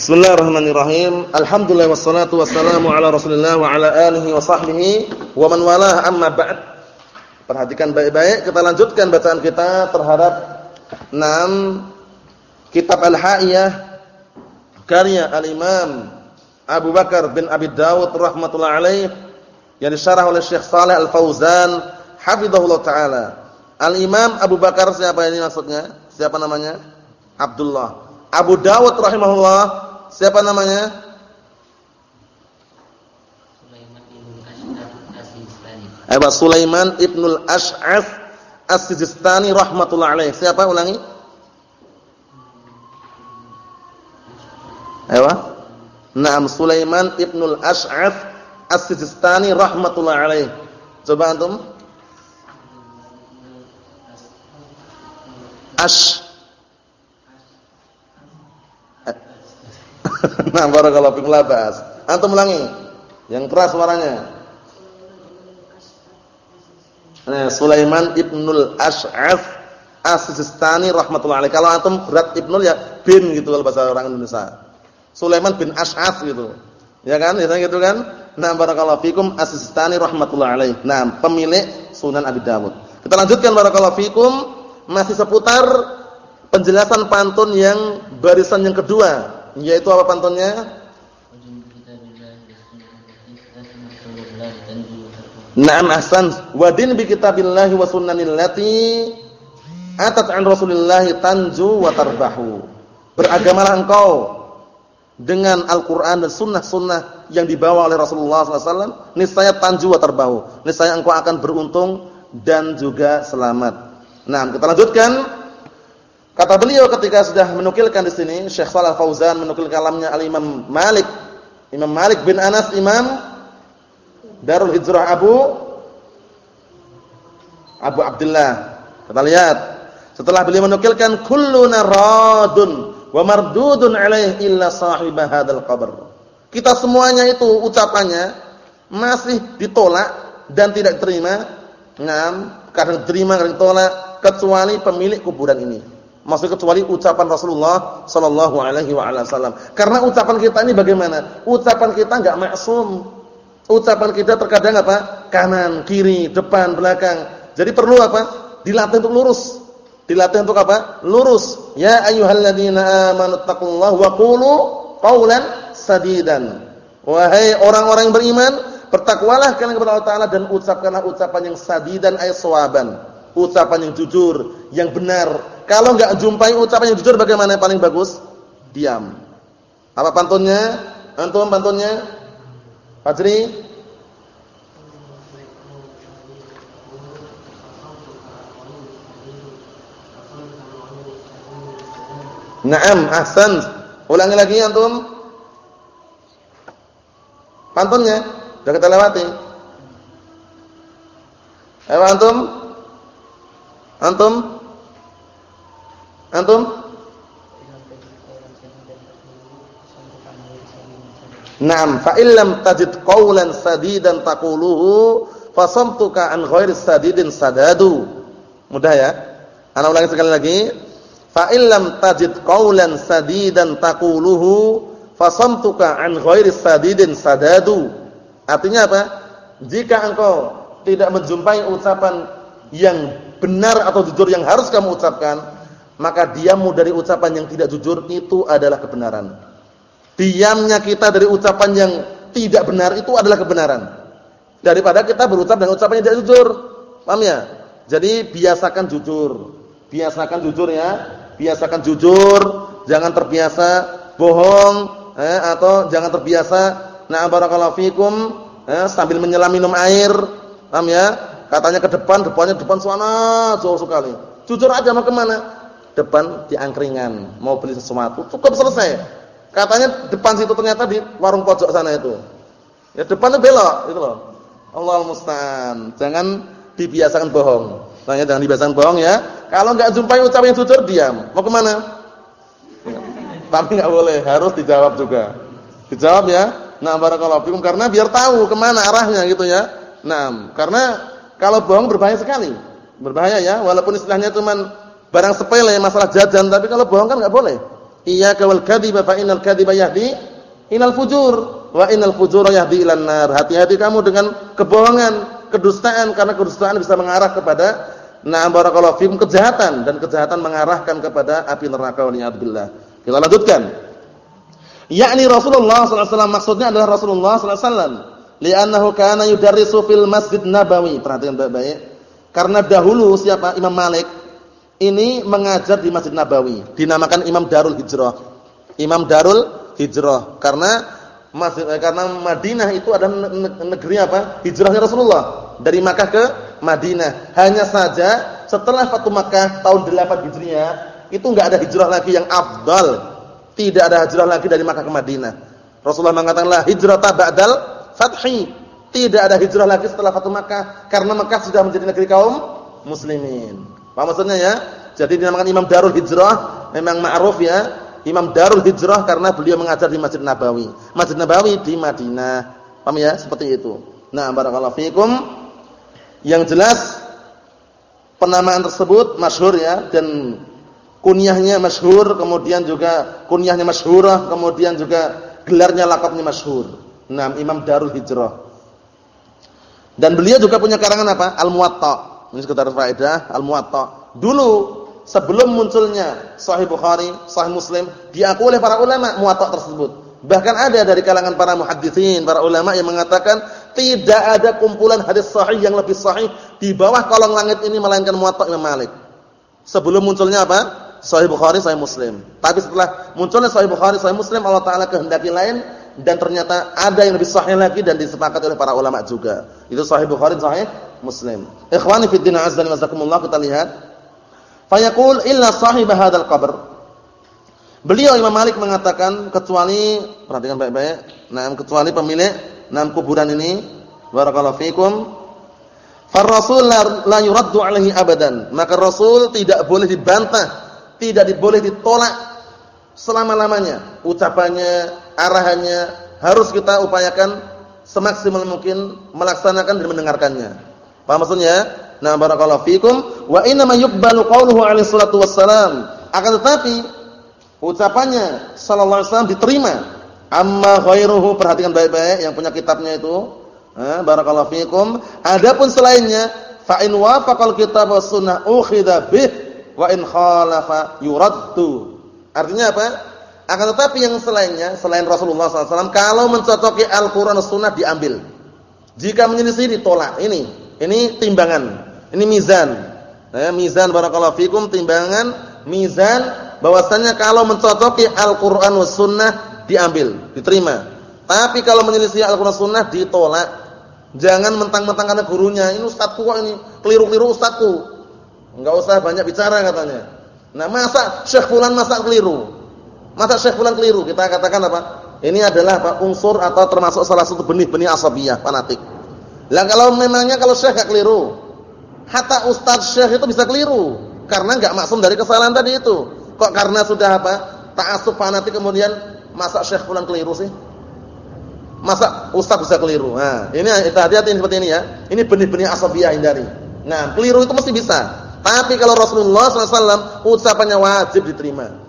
Bismillahirrahmanirrahim. Alhamdulillah wassalatu wassalamu ala Rasulillah wa ala alihi wa sahbihi wa man walah amma ba'd. Perhatikan baik-baik, kita lanjutkan bacaan kita terhadap 6 Kitab Al-Ha'iyah karya Al-Imam Abu Bakar bin Abi Dawud rahimatullah alaih yang disyarah oleh Syekh Saleh Al-Fauzan hafizahullah taala. Al-Imam Abu Bakar siapa ini maksudnya? Siapa namanya? Abdullah. Abu Dawud rahimahullah Siapa namanya? Ayo Sulaiman ibnul Ash'af As-Sistani rahmatullah alaih. Siapa ulangi? Ayo. Naam Sulaiman ibnul Ash'af As-Sistani rahmatullah alaih. Coba antum. Ash nah, barakallahu fikum la. Antum ulangi. Yang keras suaranya. Nah, Sulaiman ibnul Ash'af As-Sistani rahmatullahi alaihi. Kalau antum berat ibnul ya bin gitu kalau bahasa orang Indonesia. Sulaiman bin Ash'af gitu. Ya kan? Biasanya gitu kan? Nah, barakallahu fikum As-Sistani rahmatullahi alaihi. Nah, pemilik Sunan Abi Dawud. Kita lanjutkan barakallahu fikum masih seputar penjelasan pantun yang barisan yang kedua yaitu apa pantunnya? Naam ahsan. Wadin bi kitabillahi wa sunnanil lati atat an Rasulillah tanju wa tarbahu. Beragamalah engkau dengan Al-Qur'an dan sunnah-sunnah yang dibawa oleh Rasulullah SAW, niscaya tanju wa tarbahu. Niscaya engkau akan beruntung dan juga selamat. Nah, kita lanjutkan Kata beliau ketika sudah menukilkan di sini Syekh Shalal Fauzan menukilkan kalamnya Al-Imam Malik Imam Malik bin Anas Imam Darul Hijrah Abu Abu Abdullah. Kita lihat setelah beliau menukilkan kulluna radun wa mardudun alaih illa sahib hadzal qabr. Kita semuanya itu ucapannya masih ditolak dan tidak terima. Ngam, kadang terima kadang tolak kecuali pemilik kuburan ini. Maksud kecuali ucapan Rasulullah sallallahu alaihi wasallam. Karena ucapan kita ini bagaimana? Ucapan kita enggak maksum. Ucapan kita terkadang apa? Kanan, kiri, depan, belakang. Jadi perlu apa? Dilatih untuk lurus. Dilatih untuk apa? Lurus. Ya ayyuhalladzina amanu taqullaha wa qulu qawlan sadidan. Wahai orang-orang yang beriman, bertakwalah kalian kepada Allah Taala dan ucapkanlah ucapan yang sadidan ay sawaban. Ucapan yang jujur, yang benar, kalau enggak jumpai ucapan yang jujur bagaimana yang paling bagus? Diam. Apa pantunnya? Antum pantunnya? Fajri? Naam, ahsan. Ulangi lagi antum. Pantunnya sudah kita lewati. Ayo antum? Antum? Antum? Naam, fa illam tajid qawlan sadidan taquluhu fasamtuka an ghairi sadidin sadadu. Mudah ya? Ana ulangi sekali lagi. Fa illam tajid qawlan sadidan taquluhu fasamtuka an ghairi sadidin sadadu. Artinya apa? Jika engkau tidak menjumpai ucapan yang benar atau jujur yang harus kamu ucapkan, maka diammu dari ucapan yang tidak jujur itu adalah kebenaran. Diamnya kita dari ucapan yang tidak benar itu adalah kebenaran. Daripada kita berucap dengan ucapan yang tidak jujur. Paham ya? Jadi biasakan jujur. Biasakan jujur ya. Biasakan jujur, jangan terbiasa bohong eh, atau jangan terbiasa na barakallahu fikum eh, sambil menyelam minum air. Paham ya? Katanya ke depan, depannya depan sana jauh sekali. Jujur aja mau ke mana? Depan di angkringan, mau beli sesuatu, cukup selesai. Katanya depan situ ternyata di warung pojok sana itu. Ya depannya belok itu loh. Allah musta'an. Jangan dibiasakan bohong. Makanya jangan dibiasakan bohong ya. Kalau enggak jumpai ucapan yang jujur diam. Mau ke mana? Tapi enggak boleh, harus dijawab juga. Dijawab ya. Nah, barakallahu fikum karena biar tahu ke mana arahnya gitu ya. Nah, karena kalau bohong berbahaya sekali. Berbahaya ya, walaupun istilahnya cuman barang sepele masalah jajan, tapi kalau bohong kan nggak boleh. Iyyaka wal kadhiba fa innal kadhiba yahdi ilal fujur wa innal fujura yahdi ilan nar. Hati-hati kamu dengan kebohongan, kedustaan karena kedustaan bisa mengarah kepada na'am barakallahu fikum kejahatan dan kejahatan mengarahkan kepada api neraka waliyadzubillah. Kita lanjutkan. Yakni Rasulullah wasallam maksudnya adalah Rasulullah wasallam li'annahu kana yudarrisu fil Masjid Nabawi. Perhatikan baik-baik. Karena dahulu siapa Imam Malik ini mengajar di Masjid Nabawi, dinamakan Imam Darul Hijrah. Imam Darul Hijrah karena Masjid eh, karena Madinah itu adalah negeri apa? Hijrahnya Rasulullah dari Makkah ke Madinah. Hanya saja setelah Fatu Makkah tahun 8 Hijriah itu enggak ada hijrah lagi yang afdal. Tidak ada hijrah lagi dari Makkah ke Madinah. Rasulullah mengatakan la hijrata ba'dal fathi. Tidak ada hijrah lagi setelah Fatu Makkah karena Makkah sudah menjadi negeri kaum muslimin. Apa maksudnya ya? Jadi dinamakan Imam Darul Hijrah, memang ma'ruf ya, Imam Darul Hijrah karena beliau mengajar di Masjid Nabawi. Masjid Nabawi di Madinah. Paham ya? Seperti itu. Nah, barakallahu fikum. Yang jelas penamaan tersebut masyhur ya dan kunyahnya masyhur, kemudian juga kunyahnya masyhurah, kemudian juga gelarnya lakabnya masyhur. Nah, Imam Darul Hijrah. Dan beliau juga punya karangan apa? Al-Muwatta. Ini sekedar faedah al-Muwatta. Dulu sebelum munculnya Sahih Bukhari, Sahih Muslim, diakui oleh para ulama Muwatta tersebut. Bahkan ada dari kalangan para muhadditsin, para ulama yang mengatakan tidak ada kumpulan hadis sahih yang lebih sahih di bawah kolong langit ini melainkan Muwatta Imam Malik. Sebelum munculnya apa? Sahih Bukhari, Sahih Muslim. Tapi setelah munculnya Sahih Bukhari, Sahih Muslim, Allah Taala kehendaki lain dan ternyata ada yang lebih sahih lagi dan disepakati oleh para ulama juga. Itu Sahih Bukhari, Sahih Muslim. Ikhwani fi din azza wa jazakumullah kita lihat. Fayaqul illa sahib hadzal qabr. Beliau Imam Malik mengatakan kecuali perhatikan baik-baik, nah kecuali pemilik enam kuburan ini barakallahu fikum. Far rasul la yuraddu alaihi abadan. Maka Rasul tidak boleh dibantah, tidak boleh ditolak selama-lamanya. Ucapannya, arahannya harus kita upayakan semaksimal mungkin melaksanakan dan mendengarkannya. Paham maksudnya? Nah, barakallahu fikum wa inna ma yuqbalu qawluhu alaihi salatu wassalam. Akan tetapi ucapannya sallallahu alaihi wasallam diterima. Amma ghairuhu perhatikan baik-baik yang punya kitabnya itu. Eh, barakallahu fikum. Adapun selainnya fa in wafaqal kitab was sunnah ukhidha bih wa in khalafa yuraddu. Artinya apa? Akan tetapi yang selainnya selain Rasulullah SAW kalau mencocoki Al-Qur'an Sunnah diambil. Jika menyelisih ditolak. Ini ini timbangan, ini mizan. Ya, mizan barakallahu fikum timbangan, mizan bahwasanya kalau mencocoki Al-Qur'an sunnah diambil, diterima. Tapi kalau menyelisih Al-Qur'an sunnah ditolak. Jangan mentang-mentang karena gurunya, ini ustazku kok ini, keliru-keliru ustazku. Enggak usah banyak bicara katanya. Nah, masa Syekh fulan masa keliru? Masa Syekh fulan keliru? Kita katakan apa? Ini adalah apa? unsur atau termasuk salah satu benih-benih asabiyah, fanatik. Lah kalau memangnya kalau syekh gak keliru, hatta ustaz syekh itu bisa keliru karena enggak maksum dari kesalahan tadi itu. Kok karena sudah apa? Ta'assub fanatik kemudian masa syekh fulan keliru sih? Masa ustaz bisa keliru? Nah, ini hati-hati seperti ini ya. Ini benih-benih asabiyah hindari. Nah, keliru itu mesti bisa. Tapi kalau Rasulullah SAW ucapannya wajib diterima.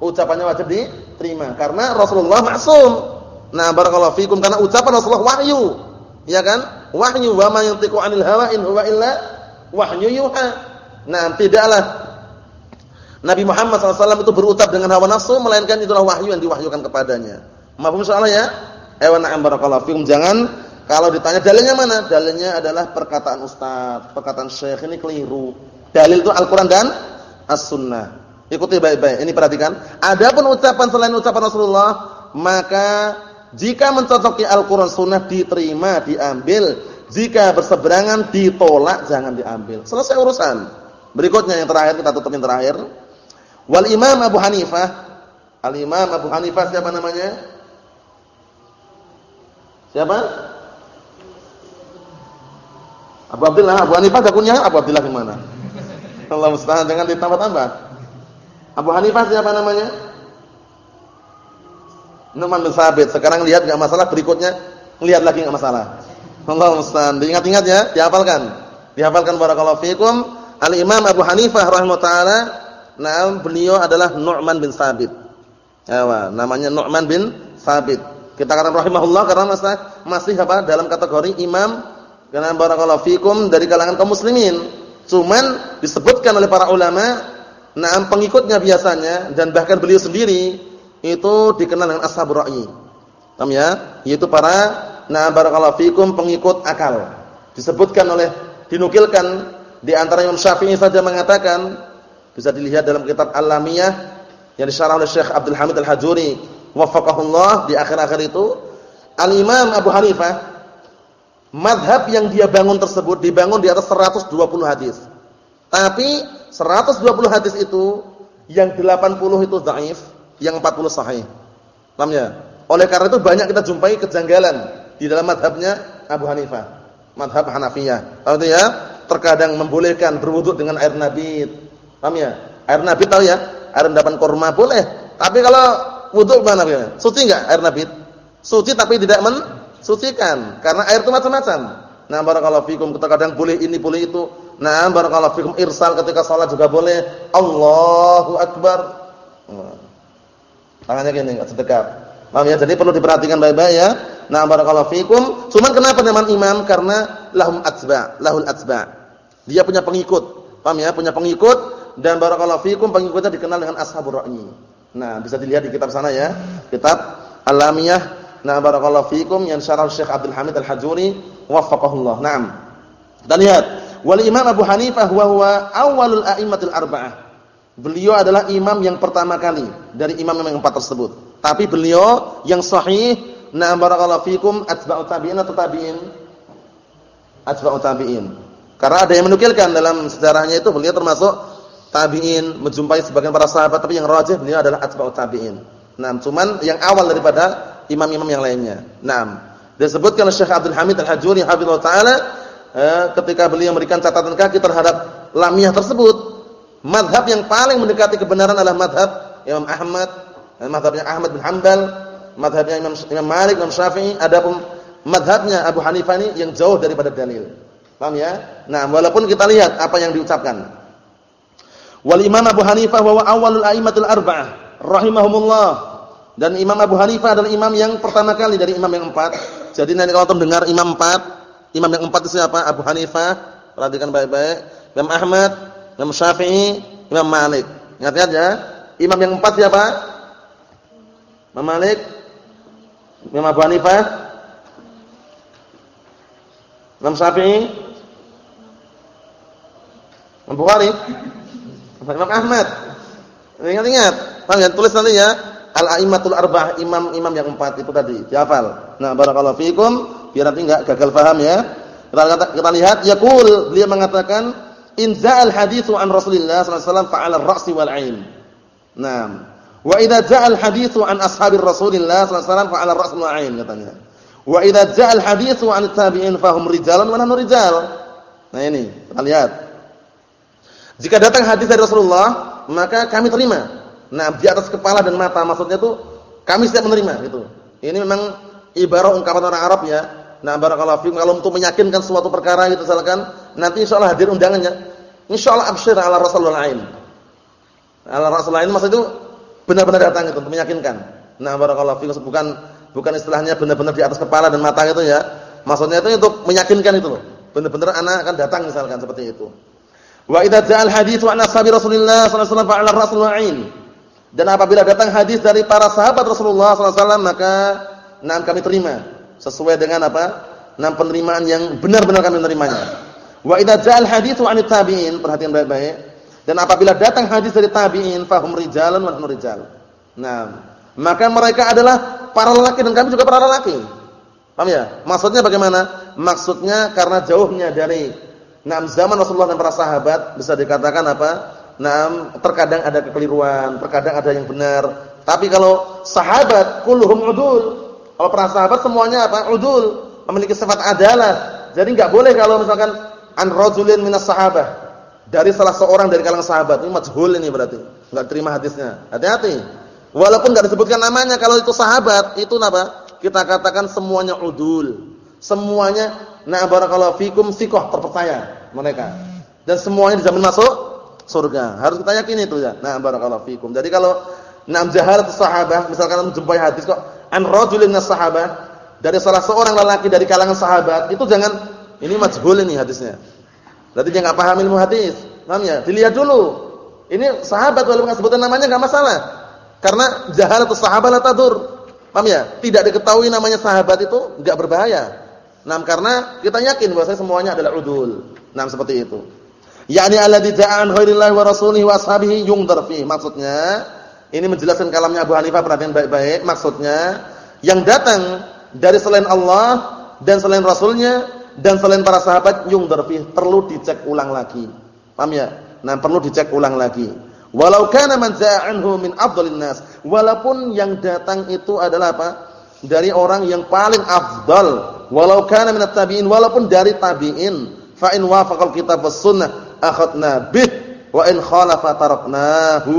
Ucapannya wajib diterima karena Rasulullah maksum. Nah, barakallahu fikum karena ucapan Rasulullah wahyu. Ya kan? wahyu wa ma yantiqu 'anil hawa in huwa illa wahyu yuha. Nah, tidaklah Nabi Muhammad SAW itu berucap dengan hawa nafsu melainkan itulah wahyu yang diwahyukan kepadanya. Maafum soalnya ya? Ewa na'am barakallahu fikum. Jangan kalau ditanya dalilnya mana? Dalilnya adalah perkataan ustaz, perkataan syekh ini keliru. Dalil itu Al-Qur'an dan As-Sunnah. Ikuti baik-baik. Ini perhatikan. Adapun ucapan selain ucapan Rasulullah, maka jika mencocoki Al-Quran Sunnah diterima, diambil. Jika berseberangan ditolak, jangan diambil. Selesai urusan. Berikutnya yang terakhir kita tutup yang terakhir. Wal Imam Abu Hanifah. Al Imam Abu Hanifah siapa namanya? Siapa? Abu Abdullah. Abu Hanifah ada Abu Abdullah gimana? Allah mustahil dengan ditambah-tambah. Abu Hanifah siapa namanya? Numan bin Sabit. Sekarang lihat enggak masalah, berikutnya lihat lagi enggak masalah. Allah musta'an. Diingat-ingat ya, dihafalkan. Dihafalkan barakallahu fikum. Al-Imam Abu Hanifah rahimahullah taala, nah beliau adalah Nu'man bin Sabit. Ya, namanya Nu'man bin Sabit. Kita katakan rahimahullah karena masih, masih apa? dalam kategori imam karena barakallahu fikum dari kalangan kaum muslimin. Cuman disebutkan oleh para ulama, nah pengikutnya biasanya dan bahkan beliau sendiri itu dikenal dengan ashabur ra'yi. Paham ya? Yaitu para nah barakallahu fikum pengikut akal. Disebutkan oleh dinukilkan di antara Imam Syafi'i saja mengatakan bisa dilihat dalam kitab Al-Lamiyah yang disyarah oleh Syekh Abdul Hamid Al-Hajuri wafaqahullah di akhir-akhir itu Al-Imam Abu Hanifah madhab yang dia bangun tersebut dibangun di atas 120 hadis. Tapi 120 hadis itu yang 80 itu dhaif, yang 40 sahih. Paham ya? Oleh karena itu banyak kita jumpai kejanggalan di dalam madhabnya Abu Hanifah. Madhab Hanafiyah. Tahu ya? Terkadang membolehkan berwuduk dengan air nabit. Paham ya? Air nabit tahu ya? Air endapan kurma boleh. Tapi kalau wuduk mana ya? Suci enggak air nabit? Suci tapi tidak men sucikan karena air itu macam-macam. Nah, barakallahu fikum kadang boleh ini boleh itu. Nah, barakallahu fikum irsal ketika salat juga boleh. Allahu akbar. Nah. Tangannya gini enggak sedekat. Paham ya? Jadi perlu diperhatikan baik-baik ya. Nah, barakallahu fikum. Cuman kenapa teman imam? Karena lahum atba, lahul atba. Dia punya pengikut. Paham ya? Punya pengikut dan barakallahu fikum pengikutnya dikenal dengan ashabur ra'yi. Nah, bisa dilihat di kitab sana ya. Kitab Alamiyah Nah, barakallahu fikum yang syarah Syekh Abdul Hamid Al-Hajuri waffaqahullah. Naam. Kita lihat, wal Imam Abu Hanifah huwa huwa awwalul a'immatul arba'ah. Beliau adalah imam yang pertama kali dari imam yang empat tersebut. Tapi beliau yang sahih, nah barakallahu fikum atba'ut tabi'in atau tabi'in? Atba'ut tabi'in. Karena ada yang menukilkan dalam sejarahnya itu beliau termasuk tabi'in, menjumpai sebagian para sahabat, tapi yang rajih beliau adalah atba'ut tabi'in. Nah, cuman yang awal daripada imam-imam yang lainnya. Naam. Disebutkan oleh Syekh Abdul Hamid Al-Hajuri hafizallahu taala eh, ketika beliau memberikan catatan kaki terhadap lamiyah tersebut, madhab yang paling mendekati kebenaran adalah madhab Imam Ahmad, madhabnya Ahmad bin Hanbal, madhabnya Imam, Imam Malik, Imam Syafi'i, adapun madhabnya Abu Hanifah ini yang jauh daripada dalil. Paham ya? Nah, walaupun kita lihat apa yang diucapkan. Wal Imam Abu Hanifah wa awwalul a'immatul arba'ah rahimahumullah dan Imam Abu Hanifah adalah imam yang pertama kali dari imam yang empat. Jadi nanti kalau dengar imam empat, imam yang empat itu siapa? Abu Hanifah. Perhatikan baik-baik. Imam Ahmad, Imam Syafi'i, Imam Malik. Ingat-ingat ya. Imam yang empat siapa? Imam Malik, Imam Abu Hanifah, Imam Syafi'i, Imam Bukhari, Imam Ahmad. Ingat-ingat. Paham ya? Tulis nanti ya al-a'immatul arba'ah, imam-imam yang empat itu tadi, dihafal. Nah, barakallahu fikum, biar nanti enggak gagal paham ya. Kita, kita, kita lihat yaqul, beliau mengatakan in za'al haditsu an Rasulillah sallallahu alaihi wasallam fa'ala ar-ra'si wal 'ain. Naam. Wa idza ja'al haditsu an ashabir Rasulillah sallallahu alaihi wasallam fa'ala ar-ra's wal 'ain katanya. Wa idza ja'al haditsu an tabi'in fahum rijalan wa nahnu rijal. Nah ini, kita lihat. Jika datang hadis dari Rasulullah, maka kami terima. Nah, di atas kepala dan mata maksudnya itu kami siap menerima gitu. Ini memang ibarat ungkapan orang Arab ya. Nah, barakallahu fiikum kalau untuk meyakinkan suatu perkara gitu misalkan, nanti insyaallah hadir undangannya. Insyaallah absyir ala rasulul lain. Ala rasul lain maksud itu benar-benar datang itu untuk meyakinkan. Nah, barakallahu fiikum bukan bukan istilahnya benar-benar di atas kepala dan mata gitu ya. Maksudnya itu untuk meyakinkan itu loh. Benar-benar anak akan datang misalkan seperti itu. Wa idza ja'al haditsu an ashabi Rasulillah sallallahu alaihi wasallam fa'ala rasul ain. Dan apabila datang hadis dari para sahabat Rasulullah SAW maka nam kami terima sesuai dengan apa? Nam penerimaan yang benar-benar kami menerimanya. Wa idza ja'al haditsu 'anit tabi'in, perhatikan baik-baik. Dan apabila datang hadis dari tabi'in, fahum rijalan wa rijal. Nah, maka mereka adalah para lelaki dan kami juga para lelaki. Paham ya? Maksudnya bagaimana? Maksudnya karena jauhnya dari nam zaman Rasulullah dan para sahabat bisa dikatakan apa? Nah, terkadang ada kekeliruan, terkadang ada yang benar. Tapi kalau sahabat kulluhum udul. Kalau para sahabat semuanya apa? Udul, memiliki sifat adalah. Jadi enggak boleh kalau misalkan an rajulin minas sahabah dari salah seorang dari kalangan sahabat ini majhul ini berarti enggak terima hadisnya. Hati-hati. Walaupun enggak disebutkan namanya kalau itu sahabat, itu apa? Kita katakan semuanya udul. Semuanya na barakallahu fikum sikoh terpercaya mereka. Dan semuanya dijamin masuk surga. Harus kita yakini itu ya. Nah, barakallahu fikum. Jadi kalau nam jahalat sahabah, misalkan menjumpai hadis kok an rajulin sahabah dari salah seorang lelaki dari kalangan sahabat, itu jangan ini majhul ini hadisnya. Berarti dia enggak paham ilmu hadis. Paham ya? Dilihat dulu. Ini sahabat walaupun sebutan namanya enggak masalah. Karena jahalat sahabat la tadur. Paham ya? Tidak diketahui namanya sahabat itu enggak berbahaya. Nah, karena kita yakin bahwa semuanya adalah udul. Nah, seperti itu. Yakni alladzi ja'a an ghairillahi wa rasulihi wa ashabihi yungdar fi. Maksudnya, ini menjelaskan kalamnya Abu Hanifah perhatian baik-baik. Maksudnya, yang datang dari selain Allah dan selain Rasulnya dan selain para sahabat yungdar fi. Perlu dicek ulang lagi. Paham ya? Nah, perlu dicek ulang lagi. Walau kana man za'anhu min afdhalin nas, walaupun yang datang itu adalah apa? Dari orang yang paling afdal, walau kana minat tabi'in, walaupun dari tabi'in, fa in wafaqal kitab was sunnah akhadna bih wa in khalafa taraknahu.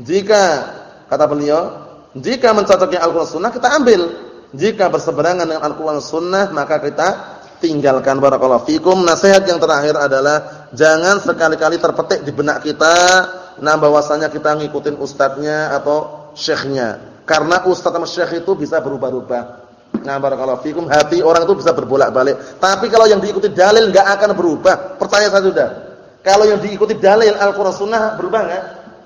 Jika kata beliau, jika mencocoknya Al-Qur'an Sunnah kita ambil. Jika berseberangan dengan Al-Qur'an Sunnah maka kita tinggalkan barakallahu fikum. Nasihat yang terakhir adalah jangan sekali-kali terpetik di benak kita nah bahwasanya kita ngikutin ustadznya atau syekhnya. Karena ustadz sama syekh itu bisa berubah-ubah. Nah barakallahu fikum, hati orang itu bisa berbolak-balik. Tapi kalau yang diikuti dalil enggak akan berubah. Percaya saya sudah. Kalau yang diikuti dalil Al-Qur'an Sunnah berubah enggak?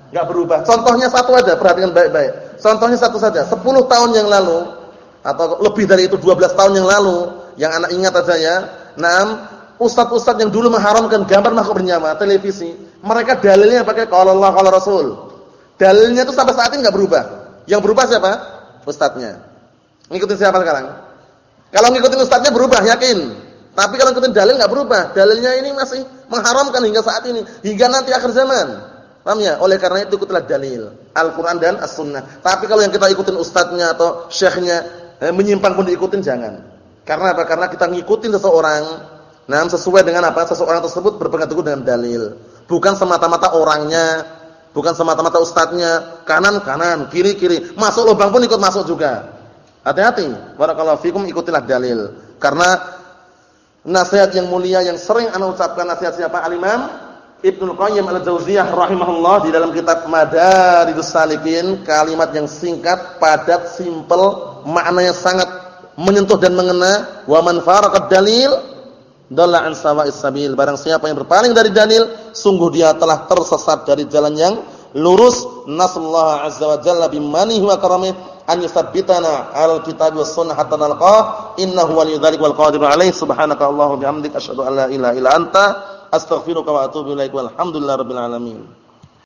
Enggak berubah. Contohnya satu aja, perhatikan baik-baik. Contohnya satu saja. 10 tahun yang lalu atau lebih dari itu 12 tahun yang lalu, yang anak ingat aja ya. Naam, ustadz-ustadz yang dulu mengharamkan gambar makhluk bernyawa televisi, mereka dalilnya pakai kalau Allah kalau Rasul. Dalilnya itu sampai saat ini nggak berubah. Yang berubah siapa? Ustadznya. Ngikutin siapa sekarang? Kalau ngikutin ustadznya berubah, yakin. Tapi kalau ngikutin dalil nggak berubah. Dalilnya ini masih mengharamkan hingga saat ini, hingga nanti akhir zaman. Paham ya? Oleh karena itu ikutilah dalil Al-Qur'an dan As-Sunnah. Tapi kalau yang kita ikutin ustadznya atau syekhnya eh, menyimpang pun diikutin jangan. Karena apa? Karena kita ngikutin seseorang Nah, sesuai dengan apa? Seseorang tersebut berpegang teguh dengan dalil. Bukan semata-mata orangnya, bukan semata-mata ustadznya, kanan kanan, kiri kiri. Masuk lubang pun ikut masuk juga. Hati-hati. Barakallahu fikum ikutilah dalil. Karena nasihat yang mulia yang sering ana ucapkan nasihat siapa? Al-Imam Ibnu Qayyim Al-Jauziyah rahimahullah di dalam kitab Madarijus Salikin, kalimat yang singkat, padat, simpel, maknanya sangat menyentuh dan mengena. Wa man faraqad dalil dalla an sawa'is sabil barang siapa yang berpaling dari dalil sungguh dia telah tersesat dari jalan yang lurus nasallahu azza wa jalla bimanihi wa karamih an yuthabbitana al kitab was sunnah hatta nalqah innahu waliyudzalik wal qadiru alaih subhanaka allahumma bihamdika asyhadu an la ilaha illa anta astaghfiruka wa atubu ilaik. Walhamdulillahi rabbil alamin